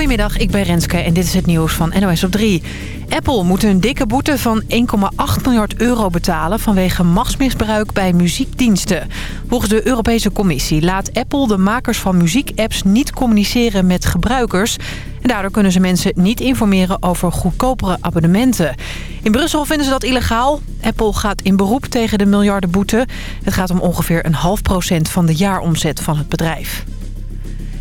Goedemiddag, ik ben Renske en dit is het nieuws van NOS op 3. Apple moet een dikke boete van 1,8 miljard euro betalen... vanwege machtsmisbruik bij muziekdiensten. Volgens de Europese Commissie laat Apple de makers van muziekapps... niet communiceren met gebruikers. En daardoor kunnen ze mensen niet informeren over goedkopere abonnementen. In Brussel vinden ze dat illegaal. Apple gaat in beroep tegen de miljardenboete. Het gaat om ongeveer een half procent van de jaaromzet van het bedrijf.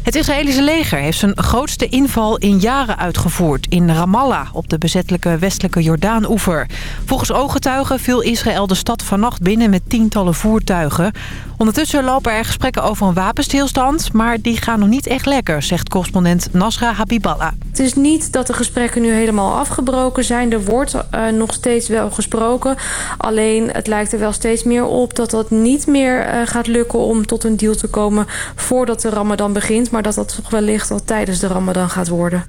Het Israëlische leger heeft zijn grootste inval in jaren uitgevoerd in Ramallah op de bezettelijke westelijke Jordaan-oever. Volgens ooggetuigen viel Israël de stad vannacht binnen met tientallen voertuigen. Ondertussen lopen er gesprekken over een wapenstilstand, maar die gaan nog niet echt lekker, zegt correspondent Nasra Habiballah. Het is niet dat de gesprekken nu helemaal afgebroken zijn. Er wordt uh, nog steeds wel gesproken. Alleen het lijkt er wel steeds meer op dat dat niet meer uh, gaat lukken om tot een deal te komen voordat de ramadan begint. Dat dat toch wellicht al tijdens de ramadan gaat worden.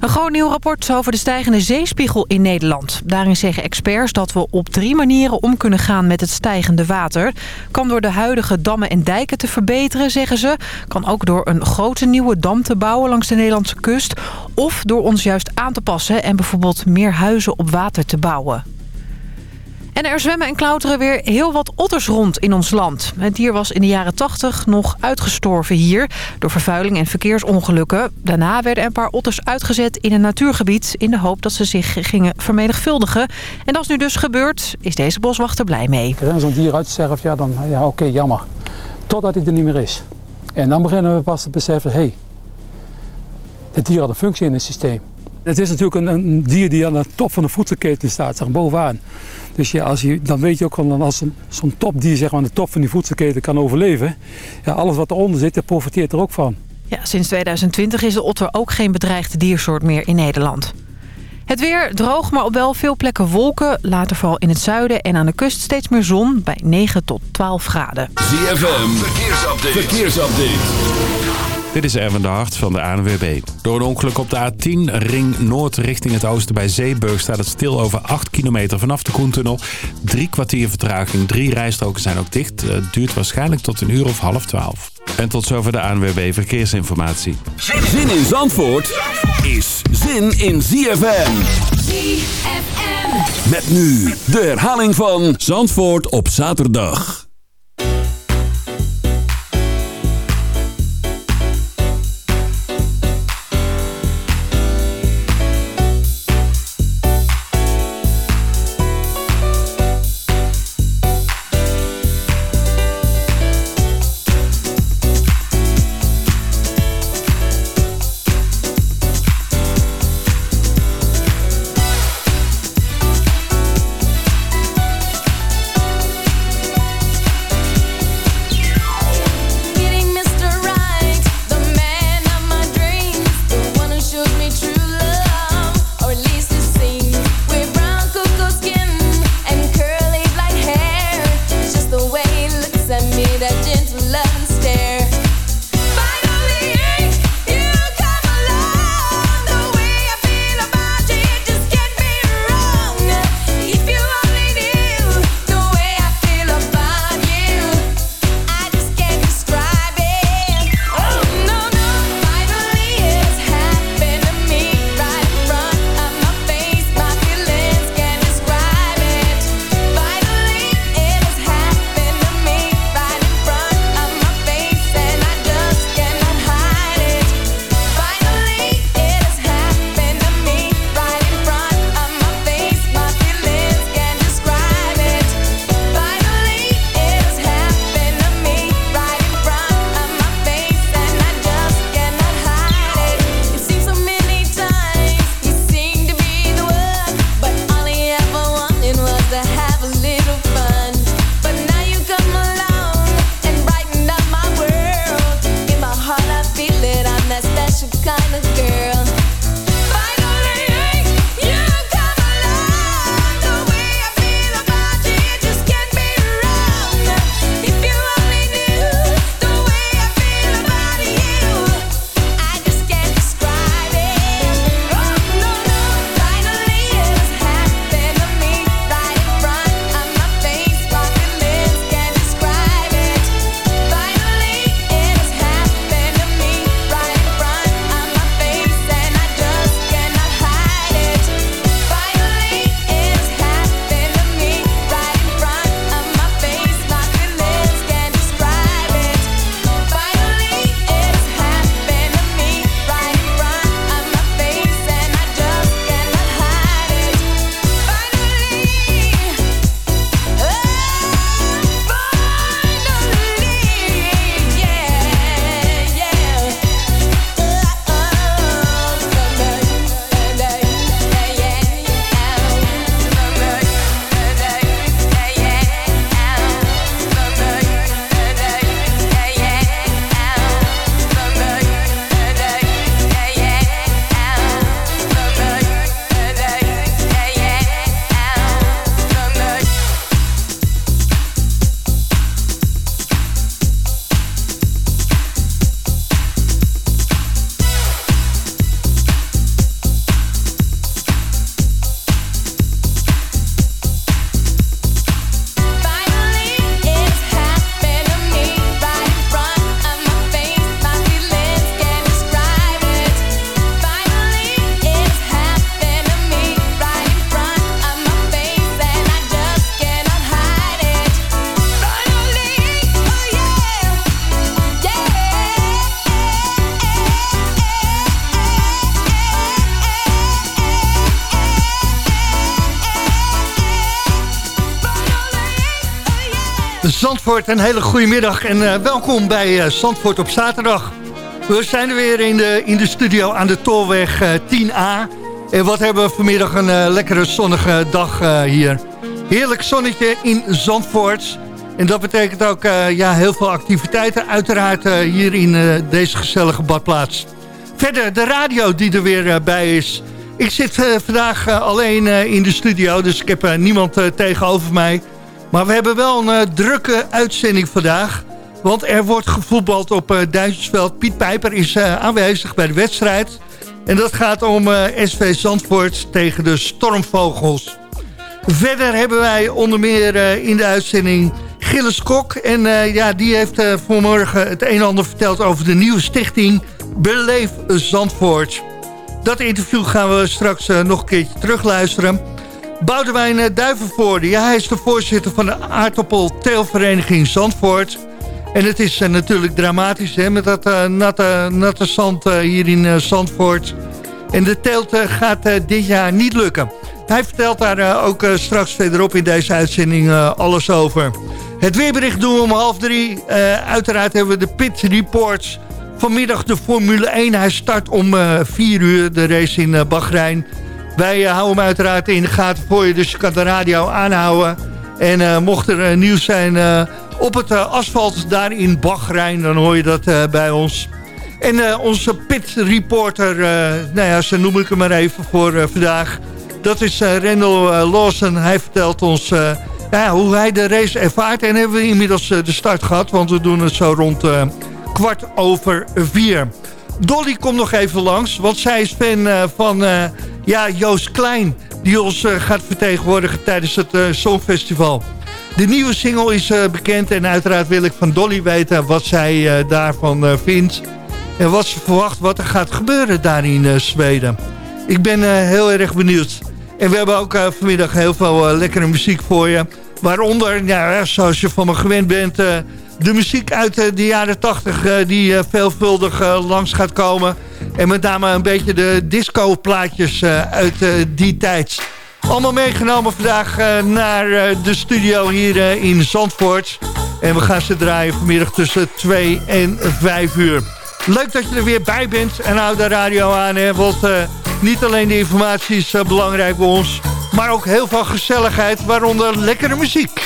Een groot nieuw rapport over de stijgende zeespiegel in Nederland. Daarin zeggen experts dat we op drie manieren om kunnen gaan met het stijgende water. Kan door de huidige dammen en dijken te verbeteren, zeggen ze. Kan ook door een grote nieuwe dam te bouwen langs de Nederlandse kust. Of door ons juist aan te passen en bijvoorbeeld meer huizen op water te bouwen. En er zwemmen en klauteren weer heel wat otters rond in ons land. Het dier was in de jaren 80 nog uitgestorven hier... door vervuiling en verkeersongelukken. Daarna werden een paar otters uitgezet in een natuurgebied... in de hoop dat ze zich gingen vermenigvuldigen. En dat is nu dus gebeurd. Is deze boswachter blij mee. Als zo'n dier uitsterft, ja, dan ja, oké, jammer. Totdat hij er niet meer is. En dan beginnen we pas te beseffen... hé, hey, het dier had een functie in het systeem. Het is natuurlijk een, een, dier die aan de top van de voedselketen staat, zeg, bovenaan. Dus ja, als je, dan weet je ook gewoon als zo'n topdier zeg maar, aan de top van die voedselketen kan overleven. Ja, alles wat eronder zit, profiteert er ook van. Ja, sinds 2020 is de otter ook geen bedreigde diersoort meer in Nederland. Het weer droog, maar op wel veel plekken wolken. Later vooral in het zuiden en aan de kust steeds meer zon bij 9 tot 12 graden. ZFM, verkeersupdate. verkeersupdate. Dit is Erwin de Hart van de ANWB. Door een ongeluk op de A10 ring noord richting het oosten bij Zeeburg... staat het stil over 8 kilometer vanaf de Koentunnel. Drie kwartier vertraging, drie rijstroken zijn ook dicht. Het duurt waarschijnlijk tot een uur of half twaalf. En tot zover de ANWB Verkeersinformatie. Zin in Zandvoort is zin in ZFM. ZFM. Met nu de herhaling van Zandvoort op zaterdag. Een hele goede middag en uh, welkom bij uh, Zandvoort op zaterdag. We zijn er weer in de, in de studio aan de Tolweg uh, 10A. En wat hebben we vanmiddag een lekkere zonnige dag hier. Heerlijk zonnetje in Zandvoort. En dat betekent ook ja, heel veel activiteiten uiteraard hier in deze gezellige badplaats. Verder de radio die er weer bij is. Ik zit vandaag alleen in de studio, dus ik heb niemand tegenover mij... Maar we hebben wel een uh, drukke uitzending vandaag. Want er wordt gevoetbald op uh, Duitsersveld. Piet Pijper is uh, aanwezig bij de wedstrijd. En dat gaat om SV Zandvoort tegen de Stormvogels. Verder hebben wij onder meer in de uitzending Gilles Kok. En ja, die heeft vanmorgen het een en ander verteld over de nieuwe stichting Beleef Zandvoort. Dat interview gaan we straks nog een keertje terugluisteren. Boudewijn eh, Duivenvoorde, ja, hij is de voorzitter van de aardappelteelvereniging Zandvoort. En het is uh, natuurlijk dramatisch hè, met dat uh, natte, natte zand hier in Zandvoort. En de teelt gaat dit jaar niet lukken. Hij vertelt daar ook straks verderop in deze uitzending alles over. Het weerbericht doen we om half drie. uiteraard hebben we de pit reports. Vanmiddag de Formule 1. Hij start om vier uur de race in Bahrein. Wij uh, houden hem uiteraard in de gaten voor je, dus je kan de radio aanhouden. En uh, mocht er uh, nieuws zijn op het asfalt daar in Bahrein, dan hoor je dat bij ons. En onze pit reporter, nou ja, zo noem ik hem maar even voor vandaag. Dat is Randall Lawson. Hij vertelt ons ja, hoe hij de race ervaart. En hebben we inmiddels de start gehad, want we doen het zo rond kwart over vier. Dolly komt nog even langs, want zij is fan van ja, Joost Klein, die ons uh, gaat vertegenwoordigen tijdens het uh, Songfestival. De nieuwe single is uh, bekend en uiteraard wil ik van Dolly weten wat zij daarvan vindt. En wat ze verwacht wat er gaat gebeuren daar in Zweden. Ik ben heel erg benieuwd. En we hebben ook vanmiddag heel veel lekkere muziek voor je. Waaronder, ja, zoals je van me gewend bent... de muziek uit de jaren 80 die veelvuldig langs gaat komen... En met name een beetje de disco-plaatjes uh, uit die tijd. Allemaal meegenomen vandaag naar de studio hier in Zandvoort. En we gaan ze draaien vanmiddag tussen 2 en 5 uur. Leuk dat je er weer bij bent en hou de radio aan. Hè, want niet alleen de informatie is belangrijk voor ons... maar ook heel veel gezelligheid, waaronder lekkere muziek.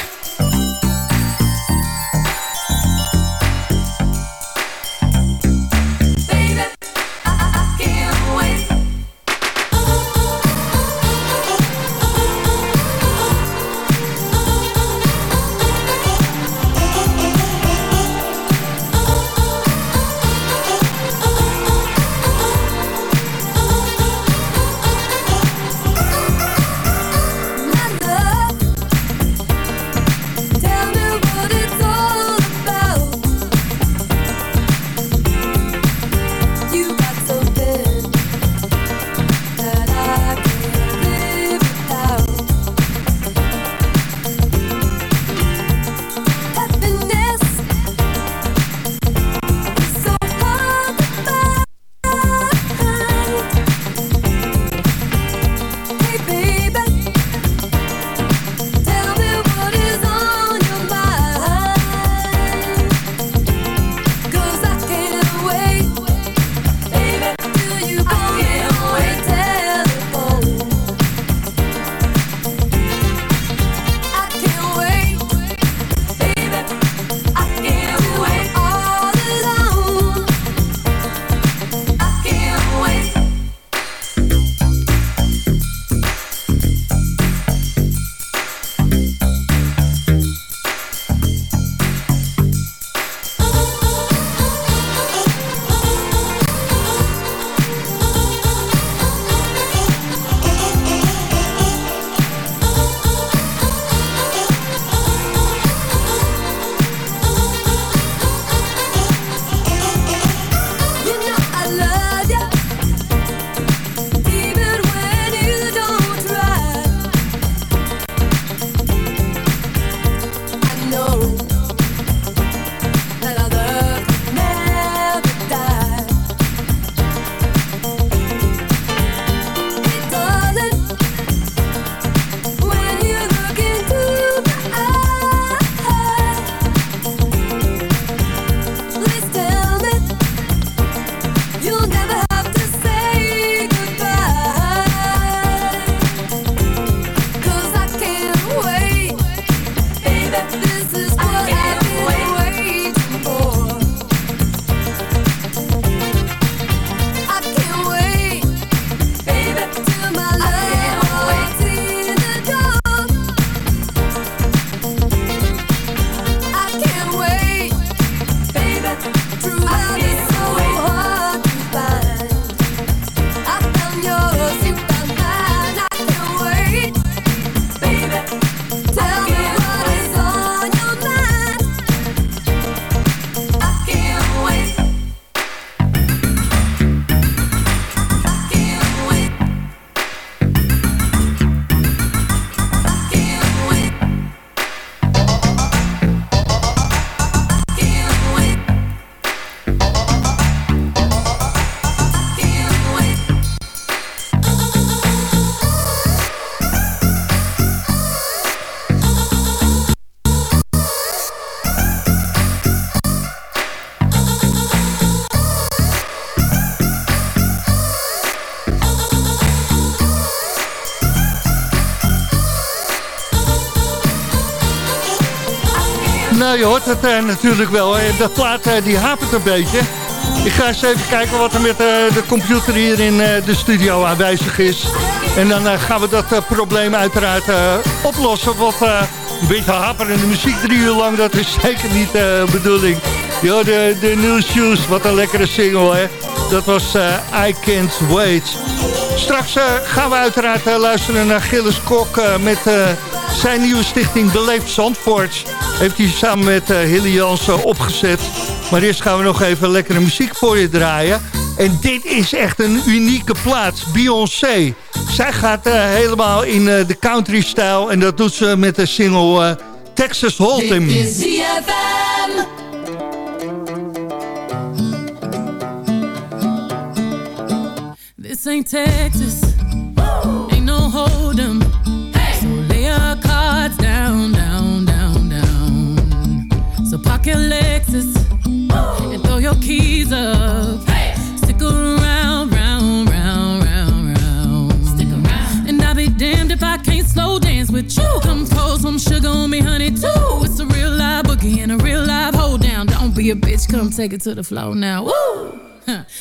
Ja, je hoort het natuurlijk wel. Dat plaat die hapert een beetje. Ik ga eens even kijken wat er met de computer hier in de studio aanwezig is. En dan gaan we dat probleem uiteraard oplossen. Want een beetje haperende muziek drie uur lang, dat is zeker niet de bedoeling. Ja, de, de New Shoes, wat een lekkere single, hè. Dat was I Can't Wait. Straks gaan we uiteraard luisteren naar Gilles Kok met zijn nieuwe stichting Beleefd Zandvoort heeft hij samen met uh, Hilly Jansen opgezet. Maar eerst gaan we nog even lekkere muziek voor je draaien. En dit is echt een unieke plaats, Beyoncé. Zij gaat uh, helemaal in uh, de country-stijl en dat doet ze met de single Texas Hold'em. This ain't Texas, park your Lexus and throw your keys up. Hey. Stick around, round, round, round, round. Stick around. And I'll be damned if I can't slow dance with you. Come pour some sugar on me, honey, too. It's a real live boogie and a real live hold down. Don't be a bitch, come take it to the floor now. Woo!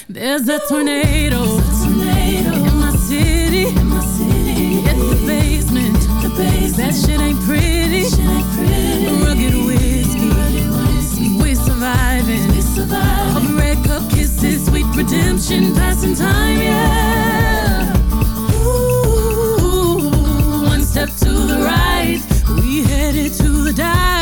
There's a tornado, There's a tornado. in my city. In my city. It's the basement that shit ain't pretty. Redemption, passing time, yeah. Ooh, one step to the right. We headed to the dive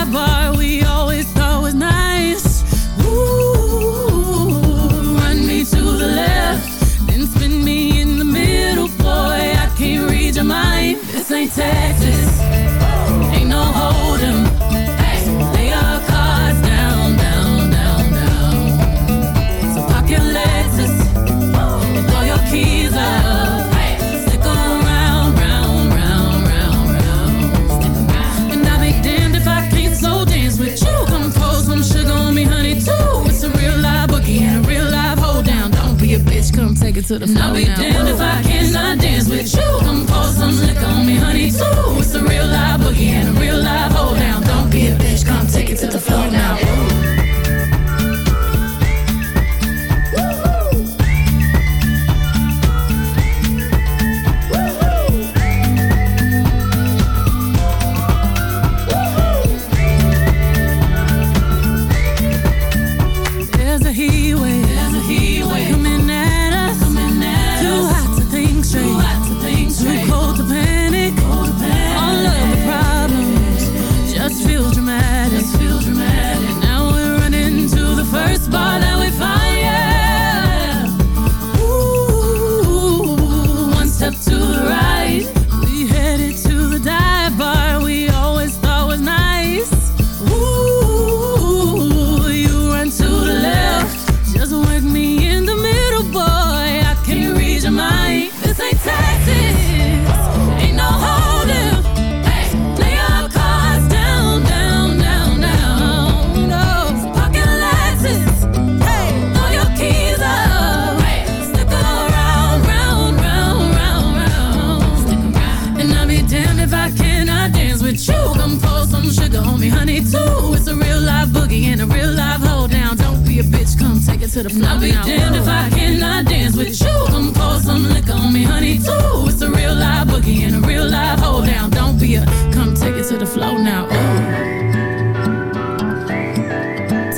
to the floor. Now I'll be damned if I cannot dance with you. Come pour some liquor on me, honey, too. It's a real live boogie and a real live hold down. Don't be a come take it to the floor now. Ooh.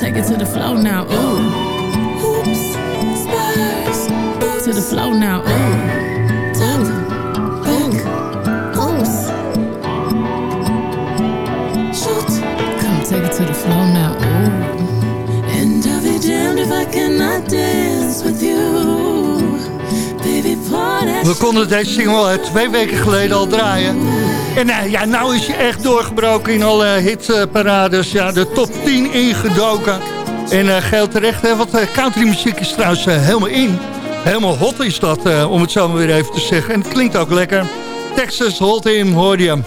Take it to the floor now. Ooh. Oops. Spurs. To the floor now. Ooh. We konden deze single twee weken geleden al draaien. En uh, ja, nou is je echt doorgebroken in alle hitparades. Ja, de top 10 ingedoken. En uh, geld terecht, hè, want uh, countrymuziek is trouwens helemaal in. Helemaal hot is dat, om het zo maar weer even te zeggen. En het klinkt ook lekker. Texas Hold'em, hoorde je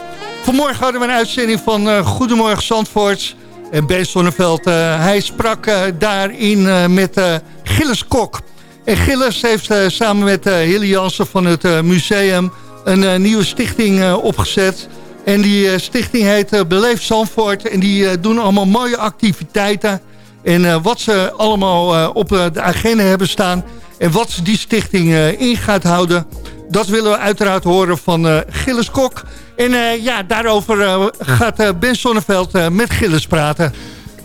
Vanmorgen hadden we een uitzending van Goedemorgen Zandvoort... En uh, hij sprak daarin met Gilles Kok. En Gilles heeft samen met Hilly Jansen van het museum een nieuwe stichting opgezet. En die eh, stichting heet uh, Beleef Zandvoort. En die uh, doen allemaal mooie activiteiten. En wat ze allemaal op de agenda hebben staan... en wat die stichting in gaat houden... dat willen we uiteraard horen van Gilles Kok. En ja, daarover gaat Ben Sonneveld met Gilles praten.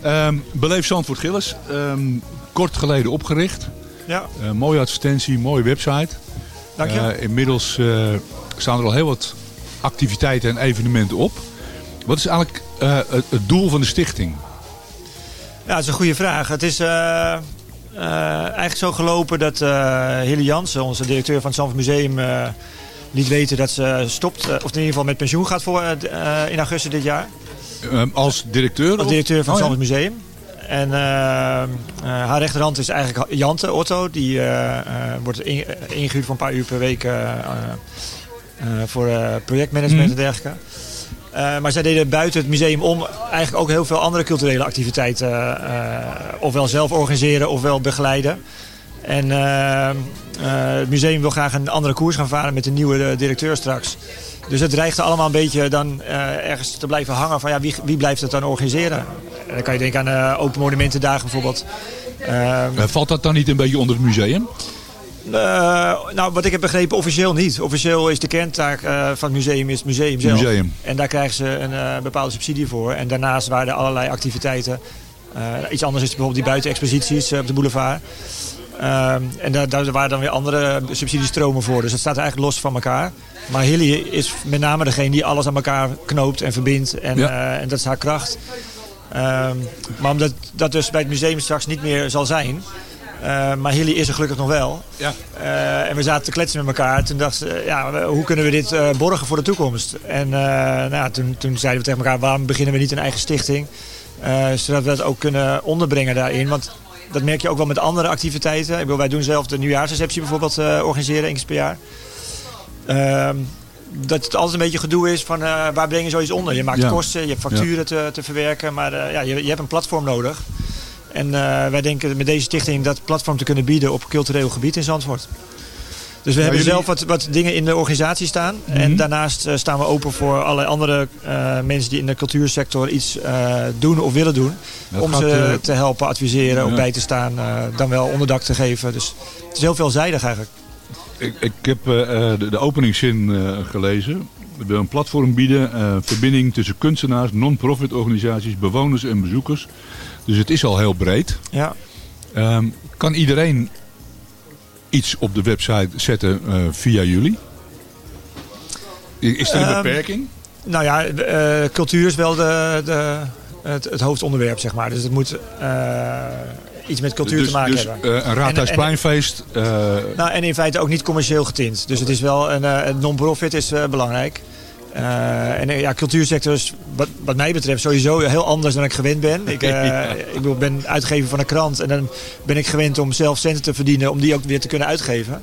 Um, Beleef Zandvoort Gilles. Um, kort geleden opgericht. Ja. mooie advertentie, mooie website. Dank je. inmiddels staan er al heel wat activiteiten en evenementen op. Wat is eigenlijk uh, het, het, doel van de stichting? Ja, dat is een goede vraag. Het is uh, uh, eigenlijk zo gelopen dat Hilly Jansen, onze directeur van het Zandvoort Museum, liet weten dat ze stopt, of in ieder geval met pensioen gaat voor, in augustus dit jaar. Ehm, als directeur? Als directeur van het oh, Museum. En haar rechterhand is eigenlijk Jante Otto. Die wordt ingehuurd voor een paar uur per week eh, voor eh, projectmanagement en mhm. dergelijke. Uh, maar zij deden buiten het museum om eigenlijk ook heel veel andere culturele activiteiten uh, ofwel zelf organiseren ofwel begeleiden. En uh, het museum wil graag een andere koers gaan varen met de nieuwe directeur straks. Dus het dreigde allemaal een beetje dan ergens te blijven hangen van ja, wie, wie blijft het dan organiseren? Dan kan je denken aan Open Monumentendagen bijvoorbeeld. Valt dat dan niet een beetje onder het museum? Uh, nou, wat ik heb begrepen, officieel niet. Officieel is de kerntaak uh, van het museum is het museum zelf. Museum. En daar krijgen ze een uh, bepaalde subsidie voor. En daarnaast waren er allerlei activiteiten. iets anders is bijvoorbeeld die buitenexposities op de boulevard. en daar, daar waren dan weer andere subsidiestromen voor. Dus dat staat eigenlijk los van elkaar. Maar Hilly is met name degene die alles aan elkaar knoopt en verbindt. En, en dat is haar kracht. Maar omdat dat dus bij het museum straks niet meer zal zijn... Uh, maar Hilly is er gelukkig nog wel. Ja. Uh, en we zaten te kletsen met elkaar. Toen dachten we, ja, hoe kunnen we dit uh, borgen voor de toekomst? En nou, toen, toen zeiden we tegen elkaar, waarom beginnen we niet een eigen stichting? zodat we dat ook kunnen onderbrengen daarin. Want dat merk je ook wel met andere activiteiten. Ik bedoel, wij doen zelf de nieuwjaarsreceptie bijvoorbeeld organiseren, één keer per jaar. Dat het altijd een beetje gedoe is van waar breng je zoiets onder? Je maakt kosten, je hebt facturen te, te, verwerken, maar ja, je, je hebt een platform nodig. En uh, wij denken met deze stichting dat platform te kunnen bieden op cultureel gebied in Zandvoort. Dus we hebben zelf wat, wat, dingen in de organisatie staan. Mm -hmm. En daarnaast staan we open voor allerlei andere mensen die in de cultuursector iets doen of willen doen. Dat om ze te helpen, adviseren, ja. ook bij te staan, dan wel onderdak te geven. Dus het is heel veelzijdig eigenlijk. Ik, ik heb de, de openingszin gelezen. We willen een platform bieden, verbinding tussen kunstenaars, non-profit organisaties, bewoners en bezoekers dus het is al heel breed. Ja. Um, kan iedereen iets op de website zetten uh, via jullie? Is er een um, beperking? Nou ja, uh, cultuur is wel de, de, het, het, hoofdonderwerp, zeg maar. Dus het moet uh, iets met cultuur dus, te maken dus, hebben. een raadhuispleinfeest. nou, en in feite ook niet commercieel getint. Dus het is wel een, een non-profit is belangrijk. Uh, en ja, cultuursector is wat, wat, mij betreft sowieso heel anders dan ik gewend ben. Ik, uh, ik ben uitgever van een krant en dan ben ik gewend om zelf centen te verdienen om die ook weer te kunnen uitgeven.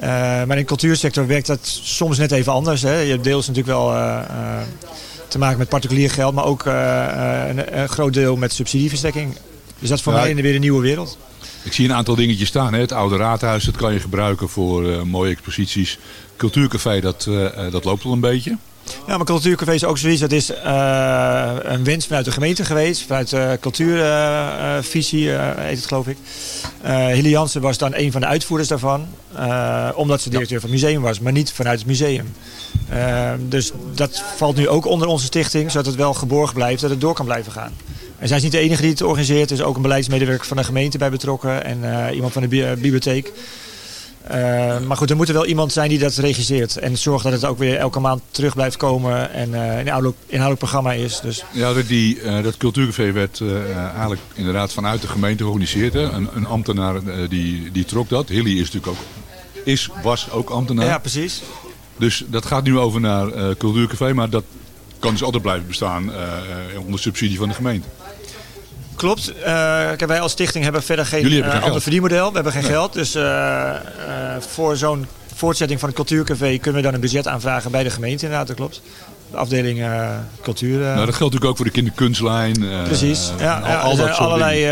Uh, maar in de cultuursector werkt dat soms net even anders. Hè. Je hebt deels natuurlijk wel te maken met particulier geld, maar ook een, een, groot deel met subsidieverstrekking. Dus dat is voor ja, mij weer een nieuwe wereld. Ik zie een aantal dingetjes staan. Hè. Het oude raadhuis, dat kan je gebruiken voor mooie exposities. Cultuurcafé, dat, dat loopt al een beetje. Ja, maar Cultuurcafé is ook zoiets. Dat is uh, een wens vanuit de gemeente geweest. Vanuit de cultuurvisie heet het geloof ik. Hilly Jansen was dan een van de uitvoerders daarvan. omdat ze directeur van het museum was. Maar niet vanuit het museum. dus dat valt nu ook onder onze stichting. Zodat het wel geborgd blijft. Dat het door kan blijven gaan. En zij is niet de enige die het organiseert. Er is ook een beleidsmedewerker van de gemeente bij betrokken. En iemand van de bibliotheek. Uh, maar goed, er moet er wel iemand zijn die dat regisseert. En zorgt dat het ook weer elke maand terug blijft komen. En uh, een inhoudelijk, inhoudelijk programma is. Dus. Ja, die, uh, dat cultuurcafé werd eigenlijk inderdaad vanuit de gemeente georganiseerd. Hè? Een, een, ambtenaar die, die trok dat. Hilly is natuurlijk ook, is, was ook ambtenaar. Ja, precies. Dus dat gaat nu over naar cultuurcafé. Maar dat kan dus altijd blijven bestaan onder subsidie van de gemeente. Klopt. Uh, wij als stichting hebben verder geen, uh, geen ander verdienmodel. We hebben geen nee. geld. Dus uh, voor zo'n voortzetting van het cultuurcafé kunnen we dan een budget aanvragen bij de gemeente. Inderdaad, dat klopt. De afdeling cultuur. nou, dat geldt natuurlijk ook voor de kinderkunstlijn. Precies. ja, al, er allerlei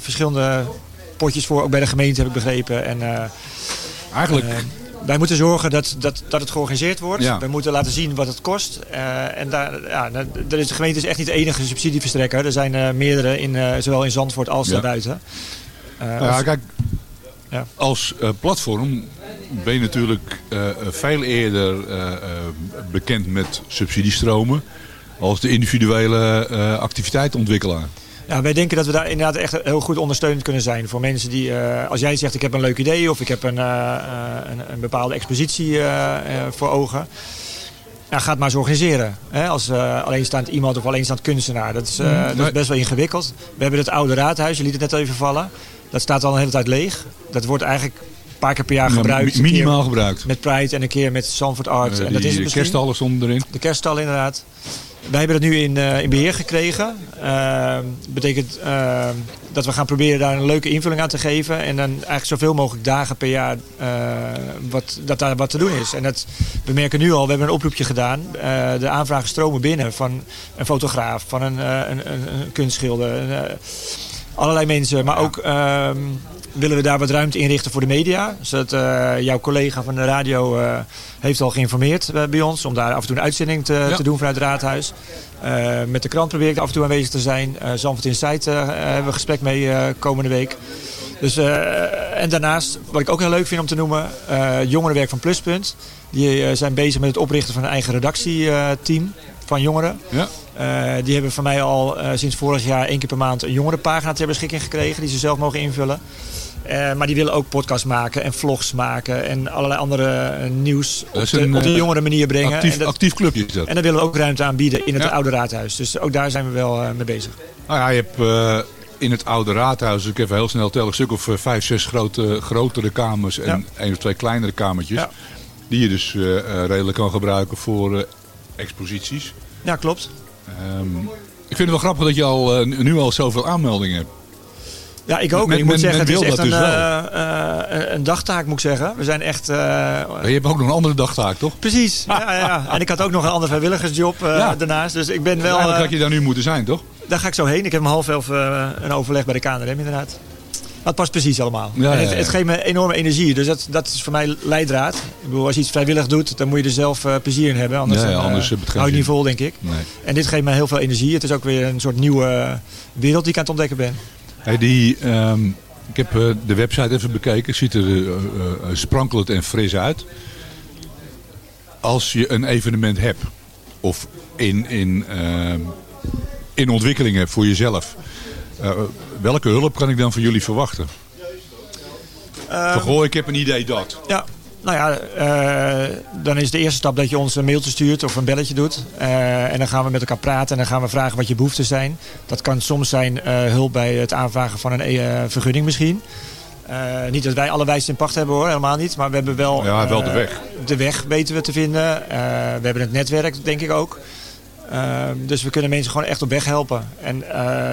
verschillende potjes voor, ook bij de gemeente heb ik begrepen. En, Eigenlijk wij moeten zorgen dat, dat, dat het georganiseerd wordt. Ja. We moeten laten zien wat het kost. Eh, en daar, ja, de gemeente is echt niet de enige subsidieverstrekker. Er zijn eh, meerdere, in, eh, zowel in Zandvoort als Ja. daarbuiten. Ja, als- kijk, Ja. als platform ben je natuurlijk veel eerder bekend met subsidiestromen als de individuele activiteitsontwikkelaar. Ja, wij denken dat we daar inderdaad echt heel goed ondersteunend kunnen zijn. Voor mensen die, eh, als jij zegt ik heb een leuk idee of ik heb een, eh, eh, een, een bepaalde expositie voor ogen. Ja, ga het maar eens organiseren. Hè? Als alleenstaand iemand of alleenstaand kunstenaar. Dat is, eh, dat is best wel ingewikkeld. We hebben het oude raadhuis, je liet het net even vallen. Dat staat al een hele tijd leeg. Dat wordt eigenlijk een paar keer per jaar Ja, gebruikt. minimaal gebruikt. Met Pride en een keer met Sanford Art. En dat is het misschien. kerstallen stonden erin. De kerststal inderdaad. Wij hebben het nu in, eh, in beheer gekregen. Dat betekent eh, dat we gaan proberen daar een leuke invulling aan te geven. En dan eigenlijk zoveel mogelijk dagen per jaar eh, wat, dat daar wat te doen is. En dat, we merken nu al, we hebben een oproepje gedaan. Eh, de aanvragen stromen binnen van een fotograaf, van een, een, een, kunstschilder. allerlei mensen. Maar ook ehm, willen we daar wat ruimte inrichten voor de media. Zodat eh, jouw collega van de radio eh, heeft al geïnformeerd eh, bij ons. Om daar af en toe een uitzending te, Ja. te doen vanuit het raadhuis. Met de krant probeer ik af en toe aanwezig te zijn. Eh Zandvoort Insight hebben we een gesprek mee komende week. Dus, en daarnaast, wat ik ook heel leuk vind om te noemen, jongerenwerk van Pluspunt. Die zijn bezig met het oprichten van een eigen redactieteam van jongeren. Ja. Die hebben van mij al sinds vorig jaar één keer per maand een jongerenpagina ter beschikking gekregen. Die ze zelf mogen invullen. Eh, maar die willen ook podcasts maken en vlogs maken en allerlei andere eh, nieuws op is de, een, op de eh, jongere manier brengen. Actief, en, dat, actief clubje is dat. en daar willen we ook ruimte aanbieden in het Ja. oude raadhuis. Dus ook daar zijn we wel mee bezig. Nou ja, je hebt in het oude raadhuis, ik heb heel snel tellen, een stuk of vijf, zes grote, grotere kamers en één of twee kleinere kamertjes. Ja. Die je dus redelijk kan gebruiken voor exposities. Ja, klopt. Ehm, ik vind het wel grappig dat je al, nu al zoveel aanmeldingen hebt. Ja, ik ook. Ik moet men- zeggen, men het is echt een, dus eh, eh, een dagtaak, moet ik zeggen. We zijn echt... eh, je hebt ook nog een andere dagtaak, toch? Precies. Ja, ja, ja. En ik had ook nog een andere vrijwilligersjob eh, Ja. daarnaast. Dus ik ben wel... Eigenlijk eh, had je daar nu moeten zijn, toch? Daar ga ik zo heen. Ik heb om half elf eh, een overleg bij de KNRM inderdaad. Dat past precies allemaal. Ja, het, ja, ja. het geeft me enorme energie. Dus dat, dat is voor mij leidraad. Ik bedoel, als je iets vrijwillig doet, dan moet je er zelf eh, plezier in hebben. Anders, eh, anders geen hou je niet vol, denk ik. Nee. En dit geeft me heel veel energie. Het is ook weer een soort nieuwe eh, wereld die ik aan het ontdekken ben. Hey, die, ehm, ik heb eh, de website even bekeken. Ziet er eh, eh, sprankelend en fris uit. Als je een evenement hebt, of in, in, ehm, in ontwikkeling hebt voor jezelf. welke hulp kan ik dan van jullie verwachten? Van, goh, ik heb een idee dat. Ja, nou ja, eh, dan is de eerste stap dat je ons een mailtje stuurt of een belletje doet. Eh, en dan gaan we met elkaar praten en dan gaan we vragen wat je behoeften zijn. Dat kan soms zijn eh, hulp bij het aanvragen van een vergunning misschien. Niet dat wij alle wijs in pacht hebben hoor, helemaal niet. Maar we hebben wel... Ja, wel de weg. De weg weten we te vinden. We hebben het netwerk denk ik ook. Dus we kunnen mensen gewoon echt op weg helpen. En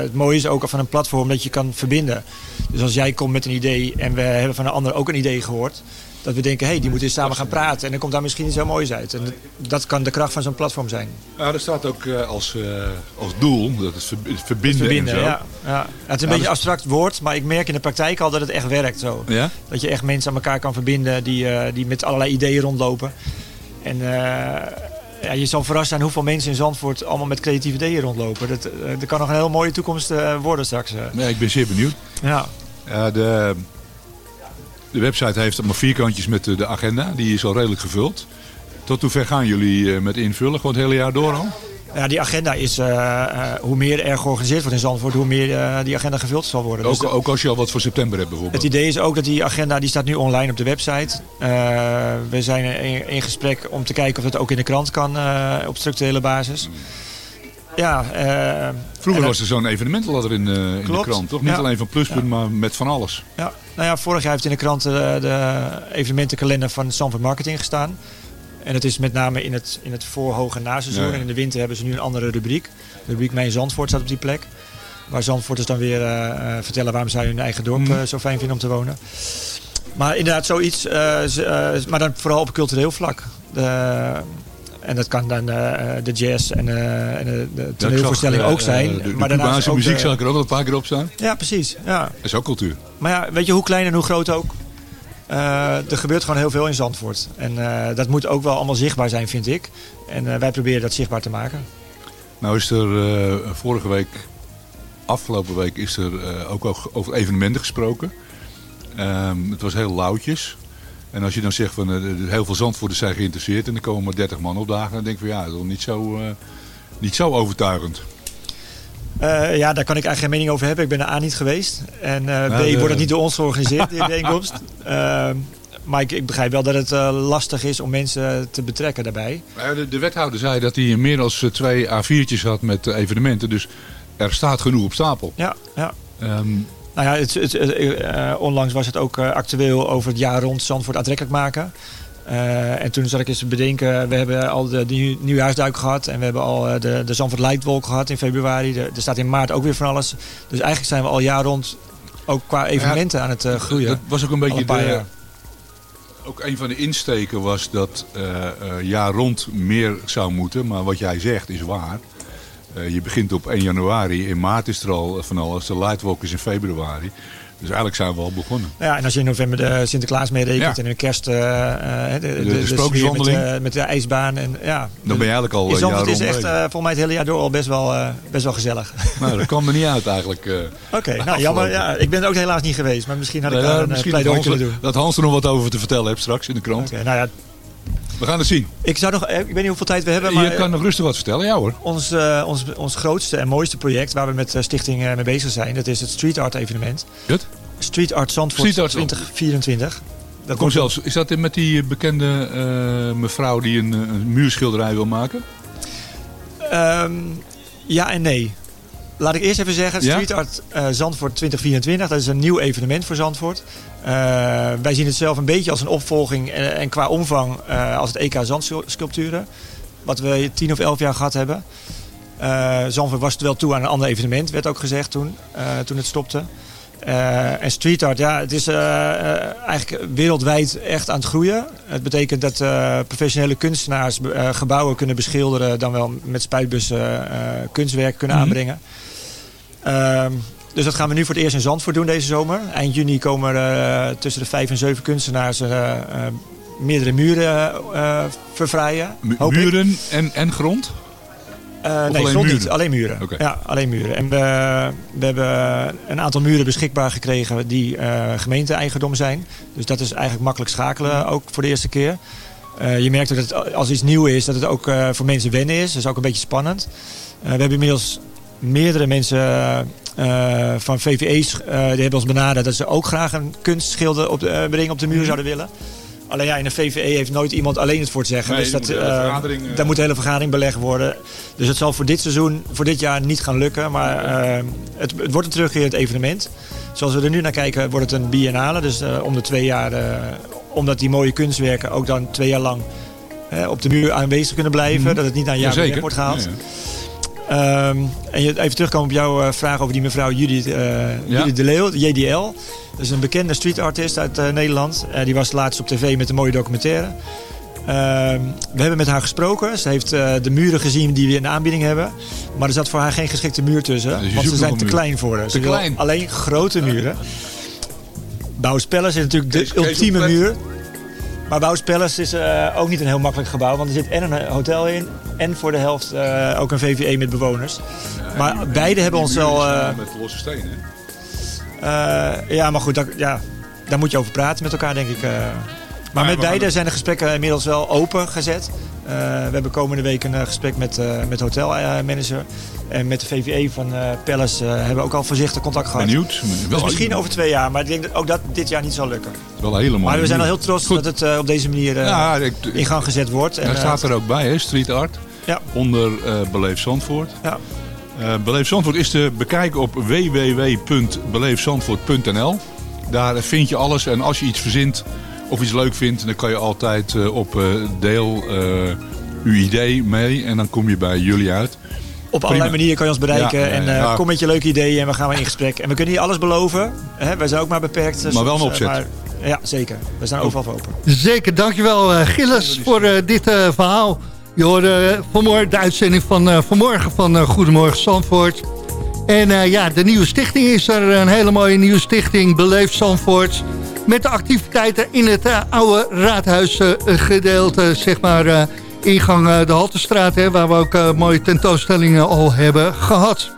het mooie is ook van een platform dat je kan verbinden. Dus als jij komt met een idee en we hebben van een ander ook een idee gehoord. Dat we denken, hé, hey, die moeten eens samen gaan praten. En dan komt daar misschien iets heel moois uit. En dat- dat kan de kracht van zo'n platform zijn. Ja, er staat ook eh, als, eh, als doel, dat is ver- verbinden, Verbinden, en zo. ja. ja. Het is een Ja, beetje dus- een abstract woord, maar ik merk in de praktijk al dat het echt werkt zo. Ja? Dat je echt mensen aan elkaar kan verbinden die, eh, die met allerlei ideeën rondlopen. En ja, je zal verrast zijn hoeveel mensen in Zandvoort allemaal met creatieve ideeën rondlopen. Dat, dat kan nog een heel mooie toekomst worden straks. Ja, ik ben zeer benieuwd. Ja. Ja, de, de website heeft allemaal vierkantjes met de, agenda. Die is al redelijk gevuld. Tot hoe ver gaan jullie eh, met invullen? Gewoon het hele jaar door al? Ja, die agenda is, eh, eh, hoe meer er georganiseerd wordt in Zandvoort, hoe meer die agenda gevuld zal worden. Dus Ook, ook als je al wat voor september hebt bijvoorbeeld. Het idee is ook dat die agenda, die staat nu online op de website. We zijn in, in gesprek om te kijken of het ook in de krant kan op structurele basis. Ja, eh, Vroeger was er zo'n evenementenladder in, eh, in de krant, toch? Niet Ja. alleen van Pluspunt, Ja. maar met van alles. Ja, nou ja, vorig jaar heeft in de krant de, de evenementenkalender van Sanford Marketing gestaan. En het is met name in het, in het voor, hoog en naseizoen. Ja. En in de winter hebben ze nu een andere rubriek. De rubriek Mijn Zandvoort staat op die plek. Waar Zandvoorters dan weer eh, eh, vertellen waarom zij hun eigen dorp Mhm. eh, zo fijn vinden om te wonen. Maar inderdaad, zoiets. eh, eh, maar dan vooral op cultureel vlak. De, en dat kan dan eh, de jazz en, eh, de, toneelvoorstelling Ja, ook eh, zijn. De, de maar daarnaast Cubaanse ook muziek de- zag ik er ook al een paar keer op staan. Ja, precies. Ja. Dat is ook cultuur. Maar ja, weet je hoe klein en hoe groot ook? Eh, er gebeurt gewoon heel veel in Zandvoort. En eh, dat moet ook wel allemaal zichtbaar zijn, vind ik. En eh, wij proberen dat zichtbaar te maken. Nou is er eh, vorige week, afgelopen week, is er eh, ook al over evenementen gesproken. Ehm, het was heel lauwtjes. En als je dan zegt van eh, heel veel Zandvoorters zijn geïnteresseerd en er komen maar 30 man opdagen, dan denk ik van ja, dat is niet zo, eh, niet zo overtuigend. Eh, ja, daar kan ik eigenlijk geen mening over hebben. Ik ben er A niet geweest. En Nou, B de- wordt het niet door ons georganiseerd, die bijeenkomst. Maar ik, ik begrijp wel dat het lastig is om mensen te betrekken daarbij. De, de wethouder zei dat hij meer dan twee A4'tjes had met evenementen. Dus er staat genoeg op stapel. Ja, ja. Ehm, Nou ja, het, het, eh, eh, onlangs was het ook eh, actueel over het jaar rond Zandvoort aantrekkelijk maken. En toen zat ik eens te bedenken, we hebben al de, de nieuw- nieuwjaarsduik gehad en we hebben al de, de Zandvoort Lightwalk gehad in februari. Er staat in maart ook weer van alles. Dus eigenlijk zijn we al jaar rond ook qua evenementen aan het groeien. Dat was ook een beetje paar de, jaar. ook een van de insteken was dat jaar rond meer zou moeten. Maar wat jij zegt is waar. Eh, je begint op 1 januari. In maart is er al van alles. De Lightwalk is in februari. Dus eigenlijk zijn we al begonnen. Ja, en als je in november de Sinterklaas meerekent Ja. en in de kerst eh, eh, de, de, de sprookjeswandeling. Met, eh, met de ijsbaan. En, ja, Dan ben je eigenlijk al jaar Zandvoort is echt eh, volgens mij het hele jaar door al best wel, eh, best wel gezellig. Nou, dat kwam er niet uit eigenlijk. eh. Oké, nou jammer. Ja, ik ben er ook helaas niet geweest. Maar misschien had ik Nee, daar ja, een pleidooi kunnen doen. dat Hans er nog wat over te vertellen heeft straks in de krant. Oké, nou ja, We gaan het zien. ik zou nog, eh, ik weet niet hoeveel tijd we hebben, maar je kan nog rustig wat vertellen, ja hoor. ons, eh, ons, ons grootste en mooiste project waar we met de stichting eh, mee bezig zijn, dat is het Street Art evenement. Wat? Street Art Zandvoort Street Art Zandvoort. 2024. Dat Kom zelfs, is dat met die bekende mevrouw die een, een muurschilderij wil maken? Ehm, ja en nee. Laat ik eerst even zeggen, Ja? Street Art eh, Zandvoort 2024, dat is een nieuw evenement voor Zandvoort. Eh, wij zien het zelf een beetje als een opvolging en, en qua omvang eh, als het EK Zandsculpturen. Wat we tien of elf jaar gehad hebben. Zandvoort was wel toe aan een ander evenement, werd ook gezegd toen, toen het stopte. Eh, en street art, ja, het is eh, eh, eigenlijk wereldwijd echt aan het groeien. Het betekent dat professionele kunstenaars gebouwen kunnen beschilderen, dan wel met spuitbussen kunstwerk kunnen Mhm. aanbrengen. Ehm, dus dat gaan we nu voor het eerst in Zandvoort doen deze zomer. Eind juni komen er tussen de vijf en zeven kunstenaars meerdere muren vervrijen. Muren en, en grond? Eh, nee, alleen niet. Alleen muren. Ja, alleen muren. En we, we hebben een aantal muren beschikbaar gekregen die eh gemeente-eigendom zijn. Dus dat is eigenlijk makkelijk schakelen, ook voor de eerste keer. Eh, je merkt ook dat het, als iets nieuw is, dat het ook voor mensen wennen is. Dat is ook een beetje spannend. We hebben inmiddels meerdere mensen van VVE's, die hebben ons benaderd dat ze ook graag een kunstschilder op de, brengen op de Mhm. muur zouden willen. Alleen ja, in een VVE heeft nooit iemand alleen het voor het zeggen. Nee, dus dat, moet een hele vergadering, eh, daar moet een hele vergadering belegd worden. Dus het zal voor dit seizoen, voor dit jaar niet gaan lukken. Maar eh, het, het wordt een terugkerend evenement. Zoals we er nu naar kijken, wordt het een biennale. Dus om de twee jaar, omdat die mooie kunstwerken ook dan twee jaar lang op de muur aanwezig kunnen blijven. Mhm. Dat het niet een jaar weg wordt gehaald. Ja. Ehm, en je, even terugkomen op jouw eh, vraag over die mevrouw Judith, eh Judith de Leeuw, JDL. Dat is een bekende street artist uit eh, Nederland. Die was laatst op tv met een mooie documentaire. Ehm, we hebben met haar gesproken. Ze heeft de muren gezien die we in de aanbieding hebben. Maar er zat voor haar geen geschikte muur tussen. Dus want ze zijn te muur. klein voor haar. Ze klein? alleen grote muren. Bouwers Palace is natuurlijk de Kees- ultieme muur. Maar Palace is eh, ook niet een heel makkelijk gebouw. Want er zit en een hotel in. En voor de helft eh, ook een VVE met bewoners. maar die- beide hebben ons wel... eh, Met losse stenen. ja, maar goed, dat, ja, daar moet je over praten met elkaar, denk ik. Maar met beide zijn de gesprekken inmiddels wel open gezet. Eh, we hebben komende week een eh, gesprek met, eh met de hotelmanager. en met de VVE van Palace hebben we ook al voorzichtig contact gehad. Benieuwd. Dus misschien over twee jaar, maar ik denk dat ook dat dit jaar niet zal lukken. Wel helemaal. Maar we zijn al heel trots Goed. dat het op deze manier Ja, ik, in gang gezet wordt. En, staat er ook bij, hè, street art. Ja. Onder Beleef Zandvoort. Ja. Beleef Zandvoort is te bekijken op www.beleefzandvoort.nl. Daar vind je alles en als je iets verzint of iets leuk vindt, dan kan je altijd eh, op eh, deel eh, uw idee mee en dan kom je bij jullie uit. Op allerlei manieren kan je ons bereiken. Ja, ja, en ja. eh, kom met je leuke ideeën en we gaan weer in gesprek. En we kunnen niet alles beloven. Hè? Wij zijn ook maar beperkt. eh, Maar wel een opzet. maar- ja, zeker. We zijn overal voor open. Zeker, dankjewel eh, Gilles voor eh, dit eh, verhaal. Je hoorde vanmorgen de uitzending van eh, vanmorgen van eh, Goedemorgen Zandvoort. En eh, ja, de nieuwe stichting is er. Een hele mooie nieuwe stichting, Beleef Zandvoort. met de activiteiten in het oude raadhuisgedeelte, zeg maar... ingang de Haltestraat, hè, waar we ook mooie tentoonstellingen al hebben gehad.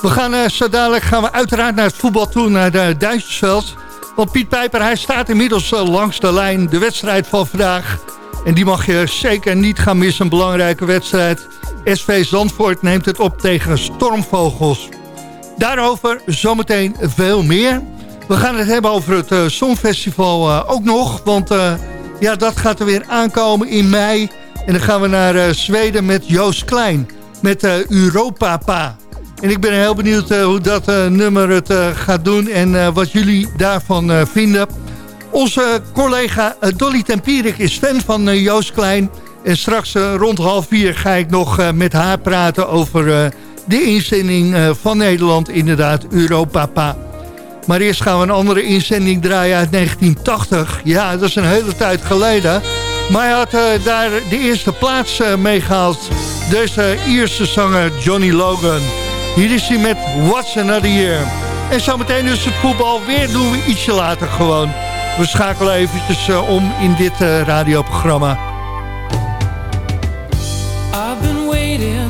We gaan zo dadelijk gaan we uiteraard naar het voetbal toe, naar de Duitsersveld. Want Piet Pijper, hij staat inmiddels langs de lijn. De wedstrijd van vandaag en die mag je zeker niet gaan missen. Een belangrijke wedstrijd. SV Zandvoort neemt het op tegen Stormvogels. Daarover zometeen veel meer. We gaan het hebben over het uh, Songfestival uh, ook nog. Want uh, ja, dat gaat er weer aankomen in mei. En dan gaan we naar Zweden met Joost Klein. Met Europapa. En ik ben heel benieuwd hoe dat nummer het gaat doen. En wat jullie daarvan vinden. Onze collega eh, Dolly Tempierik is fan van eh, Joost Klein. En straks eh, rond half vier ga ik nog met haar praten over de inzending van Nederland. Inderdaad, Europapa. Maar eerst gaan we een andere inzending draaien uit 1980. Ja, dat is een hele tijd geleden. Maar hij had daar de eerste plaats uh, meegehaald. Deze Ierse zanger Johnny Logan. Hier is hij met What's Another Year. En zometeen dus het voetbal weer doen we ietsje later gewoon. We schakelen eventjes om in dit radioprogramma. I've been waiting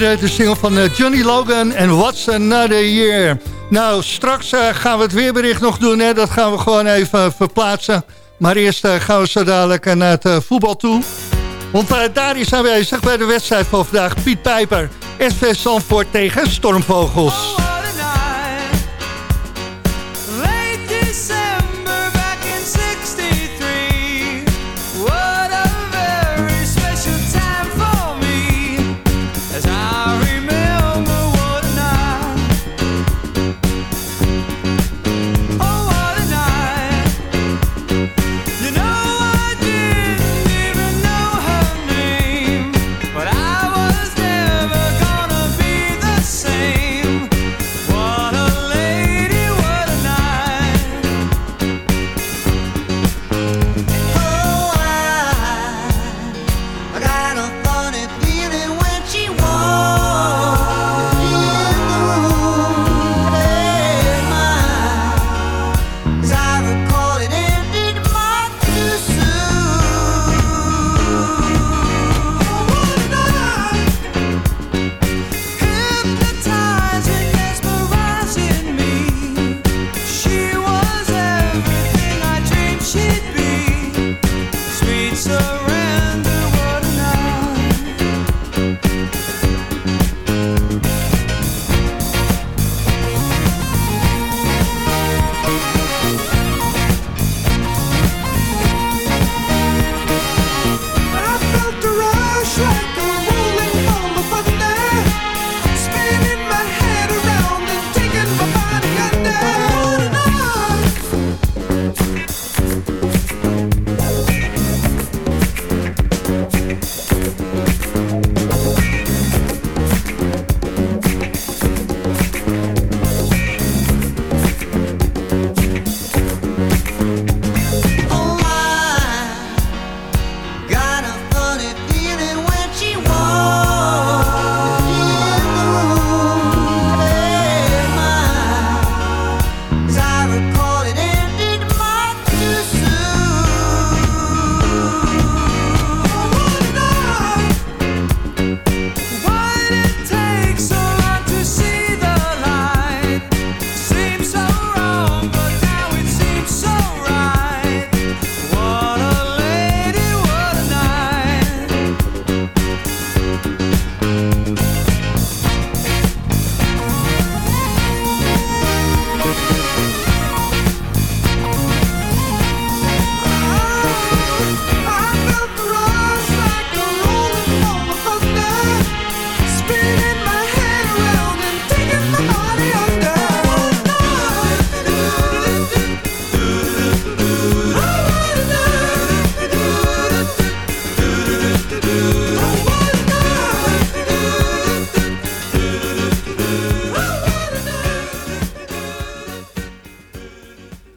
Hoorde de single van eh, Johnny Logan en What's Another Year. Nou, straks uh, gaan we het weerbericht nog doen. Hè? Dat gaan we gewoon even verplaatsen. Maar eerst gaan we zo dadelijk naar het voetbal toe. Want daar is aanwezig bij de wedstrijd van vandaag. Piet Pijper, SV Zandvoort tegen Stormvogels.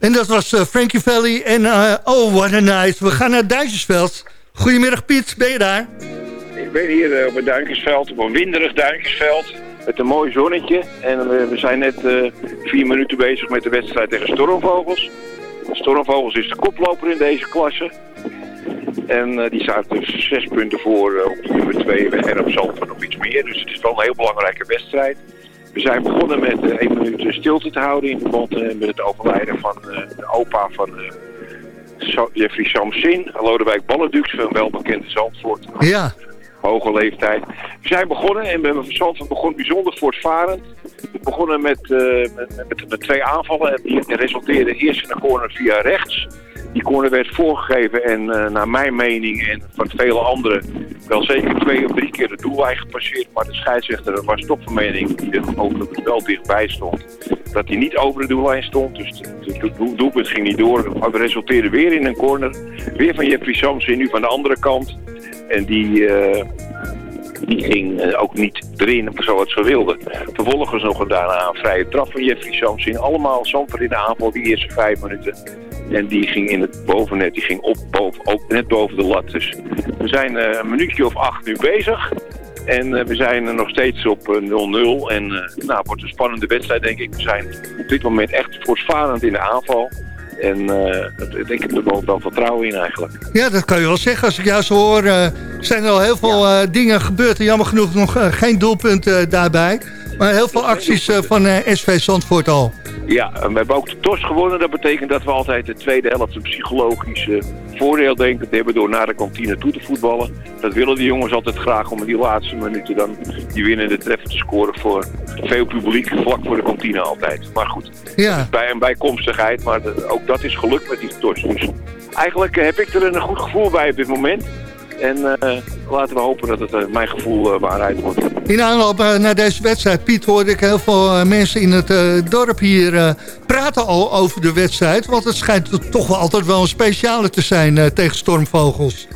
En dat was uh, Frankie Valley en uh, Oh, what a night. We gaan naar Duitsersveld. Goedemiddag Piet, ben je daar? Ik ben hier op het Duinkensveld, op een winderig Duinkensveld. Met een mooi zonnetje. En we zijn net vier minuten bezig met de wedstrijd tegen Stormvogels. Stormvogels is de koploper in deze klasse. En die staat dus zes punten voor op de nummer 2 en op Zandvoort nog iets meer. Dus het is wel een heel belangrijke wedstrijd. We zijn begonnen met uh, één minuut stilte te houden in verband uh, met het overlijden van de opa van Jeffrey Samsin, Lodewijk Balledux, een welbekende Zandvoort. Ja. Hoge leeftijd. We zijn begonnen en we hebben Zandvoort begon bijzonder voortvarend. We begonnen met, met, met, met, twee aanvallen en die resulteerden eerst in een corner via rechts. Die corner werd voorgegeven en uh, naar mijn mening en van vele anderen wel zeker twee of drie keer de doellijn gepasseerd. Maar de scheidsrechter was toch van mening, die er overigens wel dichtbij stond, dat hij niet over de doellijn stond. Dus het doelpunt ging niet door. Maar we resulteerden weer in een corner. Weer van Jeffrey Samson, nu van de andere kant. En die... Uh, die ging uh, ook niet erin zoals ze wilden. Vervolgens nog daarna een vrije trap van Jeffrey Samson. Allemaal Zandvoort in de aanval die eerste vijf minuten. En die ging in het bovennet, die ging op, boven, ook net boven de lat. Dus we zijn uh, een minuutje of acht nu bezig. En uh, we zijn nog steeds op 0-0. en nou, het wordt een spannende wedstrijd denk ik. We zijn op dit moment echt voortvarend in de aanval. En uh, ik heb er wel vertrouwen in eigenlijk. Ja, dat kan je wel zeggen. Als ik jou zo hoor, zijn er al heel veel dingen gebeurd. En jammer genoeg nog geen doelpunt daarbij. Maar heel veel acties van SV Zandvoort al. Ja, en we hebben ook de TOS gewonnen. Dat betekent dat we altijd de tweede helft een psychologisch voordeel denken te hebben door naar de kantine toe te voetballen. Dat willen die jongens altijd graag om in die laatste minuten dan die winnende treffer te scoren voor veel publiek vlak voor de kantine altijd. Maar goed, ja. bij een bijkomstigheid, maar ook dat is gelukt met die TOS. Dus eigenlijk heb ik er een goed gevoel bij op dit moment. En uh, laten we hopen dat het uh, mijn gevoel uh, waarheid wordt. In aanloop naar deze wedstrijd, Piet, hoorde ik heel veel mensen in het dorp hier praten al over de wedstrijd. Want het schijnt toch wel altijd wel een speciale te zijn tegen stormvogels.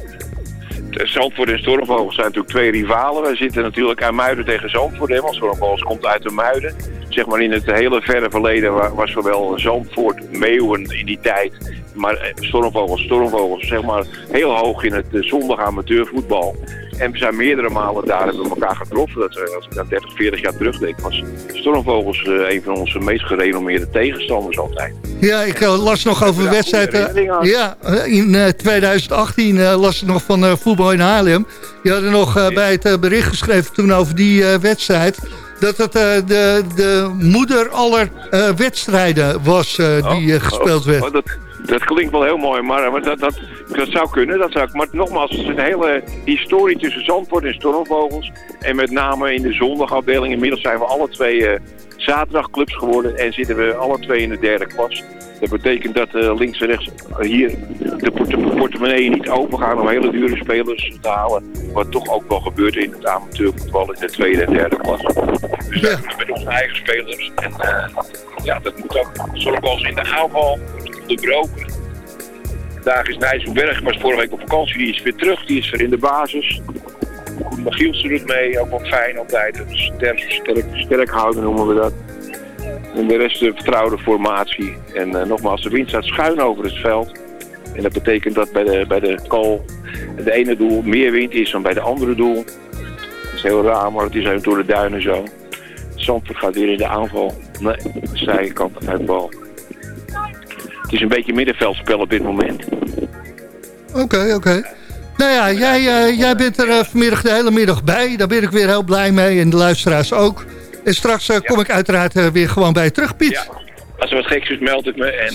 Zandvoort en Stormvogels zijn natuurlijk twee rivalen. We zitten natuurlijk aan Muiden tegen Zandvoort. Hè, want Stormvogels komt uit de Muiden. Zeg maar in het hele verre verleden was zowel Zandvoort, Meeuwen in die tijd maar eh, stormvogels, stormvogels, zeg maar heel hoog in het uh, zondag amateurvoetbal. En we zijn meerdere malen daar hebben we elkaar getroffen. Dat, uh, als ik dat 30, 40 jaar terugdenk, was stormvogels een van onze meest gerenommeerde tegenstanders altijd. Ja, ik las nog over wedstrijden. Ja, in 2018 las ik nog van voetbal in Haarlem. Je had er nog bij het bericht geschreven toen over die wedstrijd dat het de, de moeder aller wedstrijden was die oh, gespeeld oh, werd. Oh, dat, dat klinkt wel heel mooi, maar, maar dat, dat, dat, zou kunnen. Dat zou, maar nogmaals, het is een hele historie tussen Zandvoort en Stormvogels. En met name in de zondagafdeling. Inmiddels zijn we alle twee zaterdagclubs geworden en zitten we alle twee in de derde klas. Dat betekent dat uh, links en rechts hier de, portemonnee niet open gaan om hele dure spelers te halen. Wat toch ook wel gebeurt in het amateurvoetbal in de tweede en derde klas. Dus ja. met onze eigen spelers. En uh, ja, dat moet ook. Zoals in de aanval onderbroken. Vandaag is Nijsselberg, was vorige week op vakantie, die is weer terug, die is weer in de basis. Koen Magielsen doet mee, ook wat fijn altijd. Sterk, sterk, sterk houden noemen we dat. En de rest de vertrouwde formatie. En uh, nogmaals, de wind staat schuin over het veld. En dat betekent dat bij de, bij de kal de ene doel meer wind is dan bij de andere doel. Dat is heel raar, maar het is door de duinen zo. Zandvoort gaat weer in de aanval. Nee, de zijkant uit de bal. Het is een beetje middenveldspel op dit moment. Oké, oké. Nou ja, jij, uh, jij bent er uh, vanmiddag de hele middag bij. Daar ben ik weer heel blij mee en de luisteraars ook. En straks uh, kom ja. ik uiteraard weer gewoon bij je terug, Piet. Ja. Als er wat geks is, meld het me. En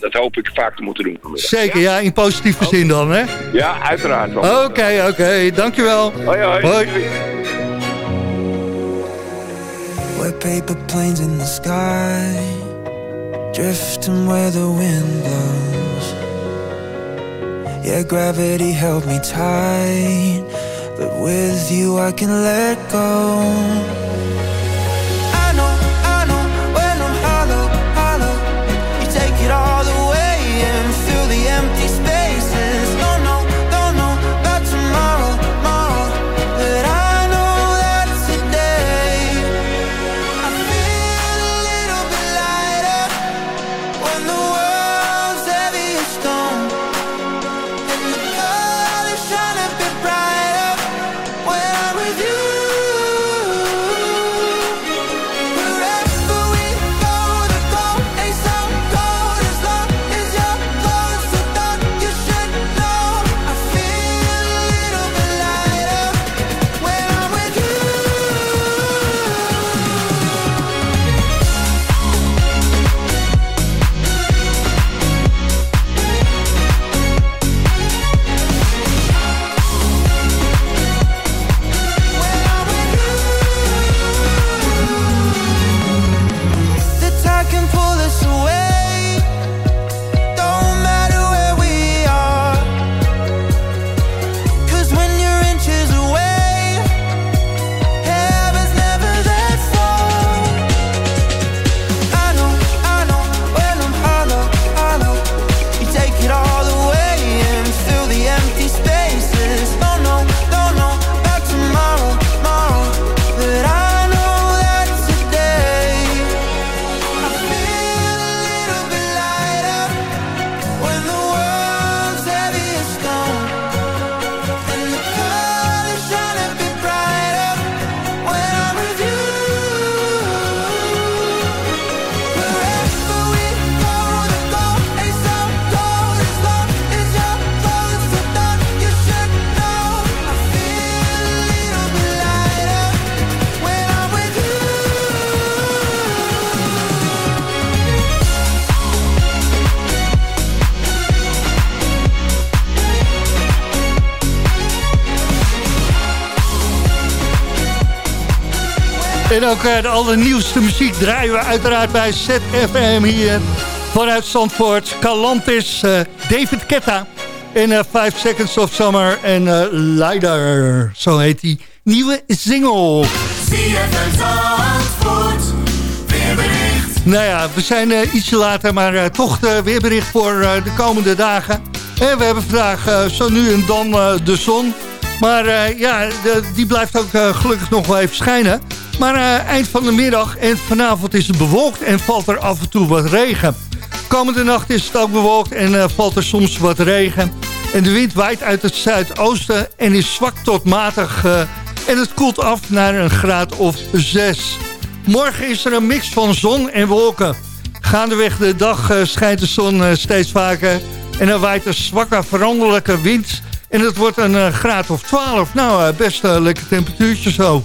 dat hoop ik vaak te moeten doen vanmiddag. Zeker, ja, in positieve zin dan, hè? Ja, uiteraard. Oké, oké. Okay, okay. Dankjewel. Hoi, hoi. hoi. We're paper planes in the sky Drifting where the wind blows Yeah, gravity held me tight But with you I can let go En ook uh, de allernieuwste muziek draaien we uiteraard bij ZFM hier vanuit Zandvoort. Calantis, uh, David Ketta en 5 uh, Seconds of Summer en uh, Leider. Zo heet die nieuwe single. Nou ja, we zijn uh, ietsje later, maar uh, toch de weerbericht voor uh, de komende dagen. En we hebben vandaag zo nu en dan de zon. Maar ja, de, die blijft ook gelukkig nog wel even schijnen. Maar eind van de middag en vanavond is het bewolkt en valt er af en toe wat regen. Komende nacht is het ook bewolkt en valt er soms wat regen. En de wind waait uit het zuidoosten en is zwak tot matig. en het koelt af naar een graad of 6. Morgen is er een mix van zon en wolken. Gaandeweg de dag schijnt de zon steeds vaker. En er waait een zwakke veranderlijke wind. En het wordt een graad of 12. Nou, best een lekker temperatuurtje zo.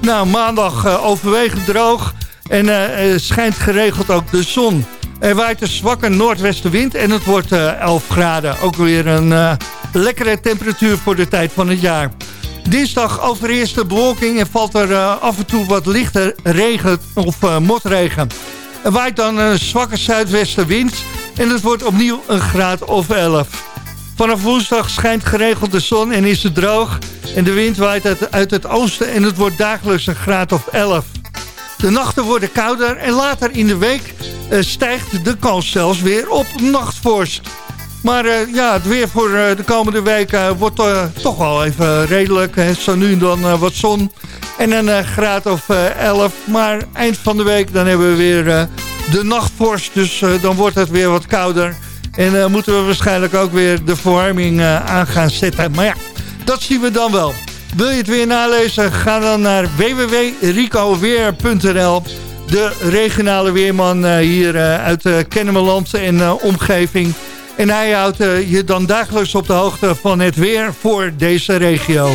Nou, maandag overwegend droog. En schijnt geregeld ook de zon. Er waait een zwakke noordwestenwind en het wordt 11 graden. Ook weer een lekkere temperatuur voor de tijd van het jaar. Dinsdag overeerst de bewolking en valt er af en toe wat lichte regen of motregen. Er waait dan een zwakke zuidwestenwind en het wordt opnieuw een graad of 11. Vanaf woensdag schijnt geregeld de zon en is het droog. En de wind waait uit, het oosten en het wordt dagelijks een graad of 11. De nachten worden kouder en later in de week uh, stijgt de kans zelfs weer op nachtvorst. Maar uh, ja, het weer voor uh, de komende week wordt toch wel even redelijk. Hè. Zo nu en dan wat zon en een graad of 11. Maar eind van de week dan hebben we weer de nachtvorst. Dus dan wordt het weer wat kouder. En moeten we waarschijnlijk ook weer de verwarming aan gaan zetten. Maar ja, dat zien we dan wel. Wil je het weer nalezen? Ga dan naar www.ricoweer.nl De regionale weerman hier uit Kennemerland en omgeving... En hij houdt uh, je dan dagelijks op de hoogte van het weer voor deze regio.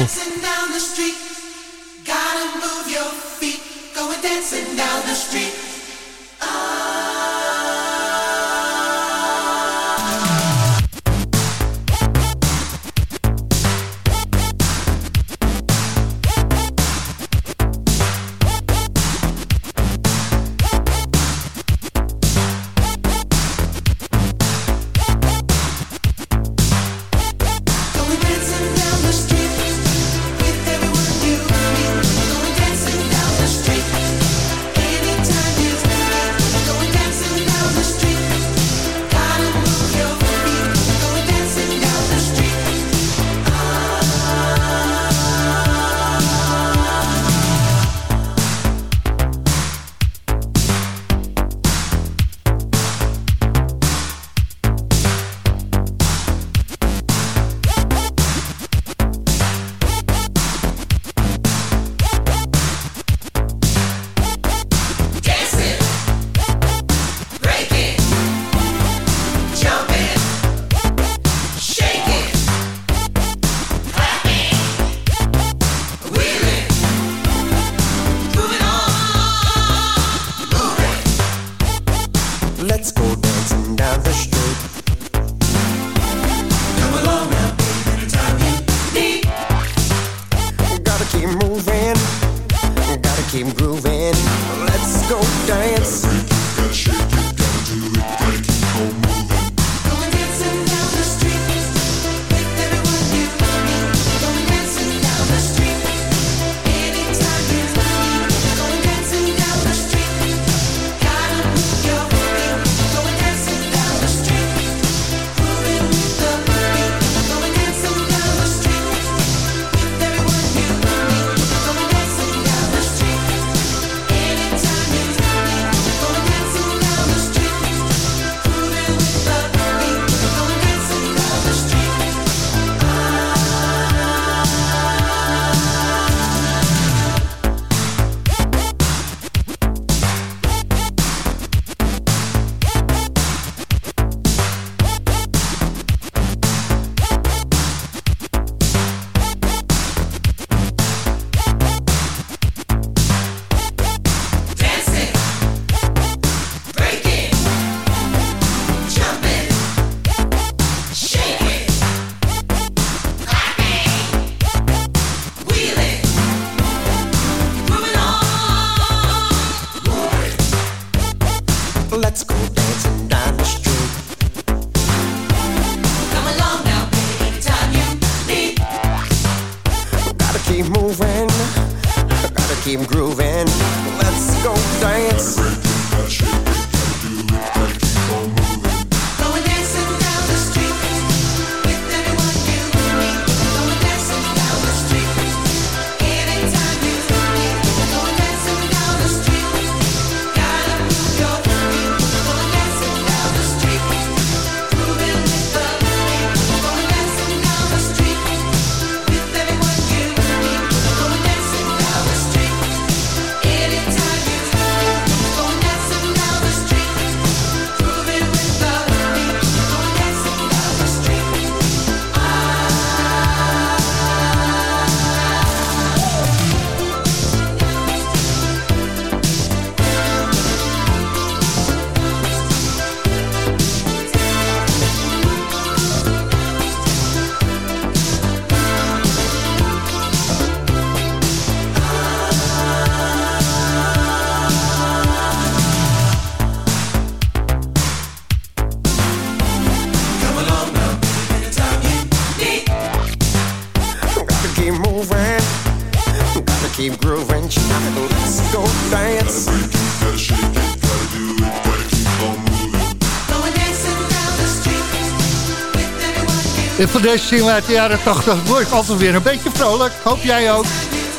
Deze single uit de jaren 80 word ik altijd weer een beetje vrolijk. Hoop jij ook.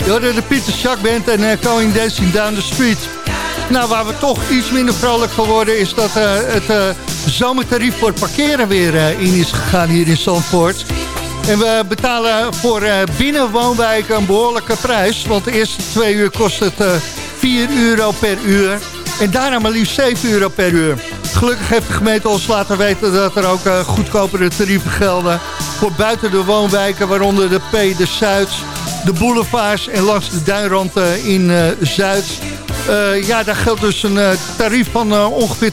Hoorde de Pieter Schack Band en uh, Going Down the Street. Nou, waar we toch iets minder vrolijk van worden... is dat uh, het uh, zomertarief voor parkeren weer in is gegaan hier in Zandvoort. En we betalen voor binnenwoonwijken een behoorlijke prijs. Want de eerste twee uur kost het 4 euro per uur. En daarna maar liefst 7 euro per uur. Gelukkig heeft de gemeente ons laten weten dat er ook goedkopere tarieven gelden... voor buiten de woonwijken, waaronder de P, de Zuid, de boulevards... en langs de duinrand uh, in uh, Zuid. ja, daar geldt dus een tarief van ongeveer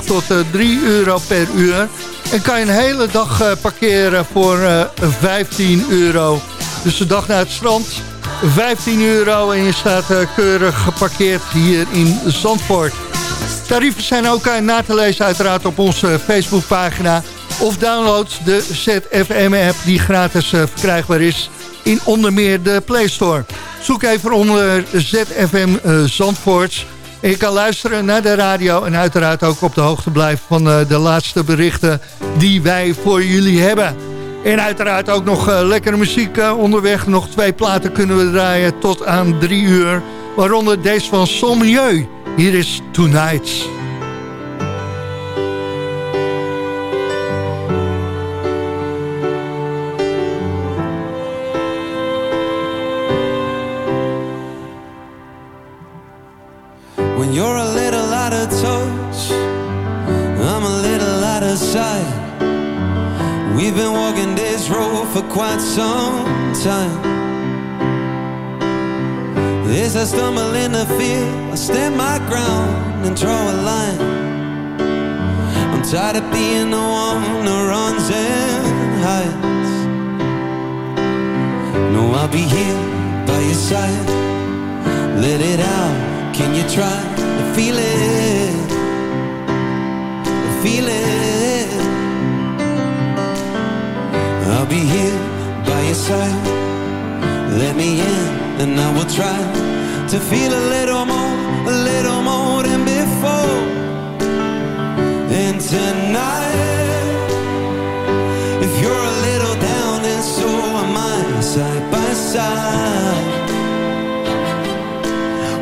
2,50 tot 3 euro per uur. En kan je een hele dag parkeren voor 15 euro. Dus de dag naar het strand, 15 euro en je staat keurig geparkeerd hier in Zandvoort. Tarieven zijn ook na te lezen uiteraard op onze Facebookpagina. Of download de ZFM-app die gratis uh, verkrijgbaar is in onder meer de Play Store. Zoek even onder ZFM uh, Zandvoorts. En je kan luisteren naar de radio en uiteraard ook op de hoogte blijven van de laatste berichten die wij voor jullie hebben. En uiteraard ook nog lekkere muziek onderweg. Nog twee platen kunnen we draaien tot aan drie uur. Waaronder deze van Sommieu. Hier is Tonight.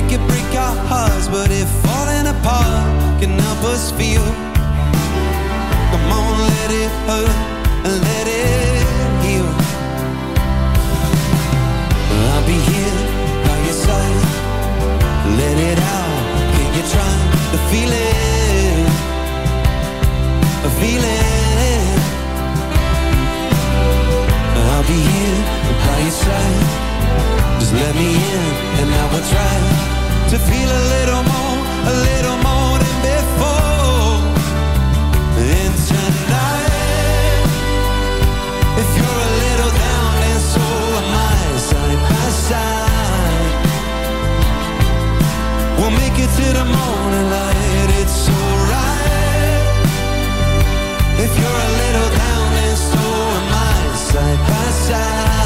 It can break our hearts But if falling apart can help us feel Come on, let it hurt and let it heal I'll be here by your side. Let it out. Can you try to feel it? Feel it. I'll be here by your side. Just let me in, and I will try to feel a little more, a little more than before. And tonight, if you're a little down, then so am I, side by side. We'll make it to the morning light, it's alright. If you're a little down, then so am I, side by. Side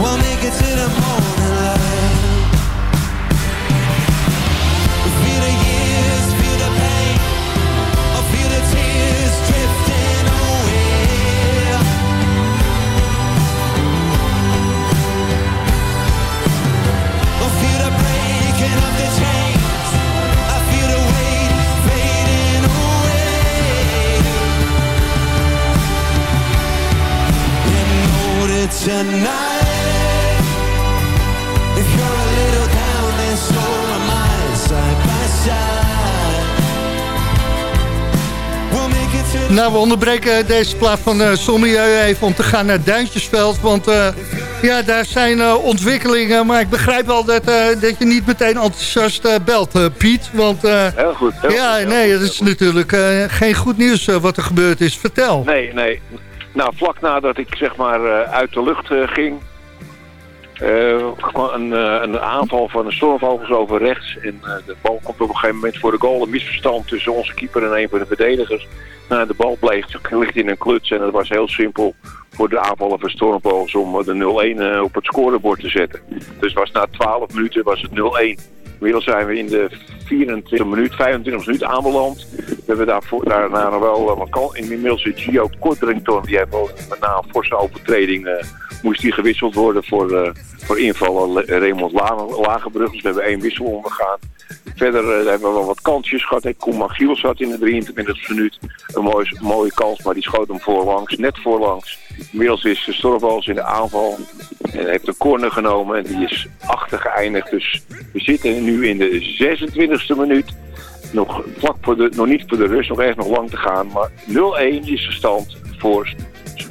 we'll make it to the morning light. Feel the years, feel the pain, I feel the tears drifting away. I feel the breaking of the chains. I feel the weight fading away. Tonight, Nou, we onderbreken deze plaat van uh, Sommieu even om te gaan naar Duintjesveld. Want eh, ja, daar zijn eh, ontwikkelingen. Maar ik begrijp wel dat, dat je niet meteen enthousiast belt, Piet. Want Heel goed. heel ja, goed, nee, dat is natuurlijk geen goed nieuws wat er gebeurd is. Vertel. Nee, nee. Nou, vlak nadat ik zeg maar uit de lucht ging... een, een aanval van de stormvogels over rechts. En de bal komt op een gegeven moment voor de goal. Een misverstand tussen onze keeper en een van de verdedigers. Nou, de bal bleef ligt in een kluts. En dat was heel simpel voor de aanvallen van stormvogels om eh, de 0-1 eh, op het scorebord te zetten. Dus was na 12 minuten was het 0-1. Inmiddels zijn we in de 24 minuut, 25 minuut aanbeland. We hebben daarvoor, daarna nog wel eh, wat kan. Inmiddels is Gio Kortrington, die heeft wel na een forse overtreding, eh, moest die gewisseld worden voor, eh, voor invallen Le- Raymond La- Lagerbrug. Dus we hebben één wissel ondergaan. Verder eh, hebben we wel wat kansjes gehad. Hey, Koen Magiel zat in de 23 minuut. Een mooie, mooie kans, maar die schoot hem voorlangs, net voorlangs. Inmiddels is Storvals in de aanval. En heeft een corner genomen en die is achter geëindigd. Dus we zitten nu in de 26e minuut. Nog, vlak voor de, nog niet voor de rust, nog erg nog lang te gaan. Maar 0-1 is de stand voor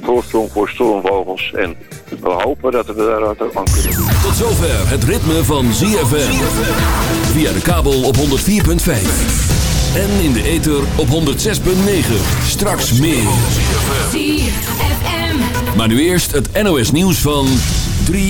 voorsprong voor Stormvogels. En we hopen dat we daar wat aan kunnen doen. Tot zover het ritme van ZFM. Via de kabel op 104.5. En in de ether op 106.9. Straks meer. Maar nu eerst het NOS nieuws van 3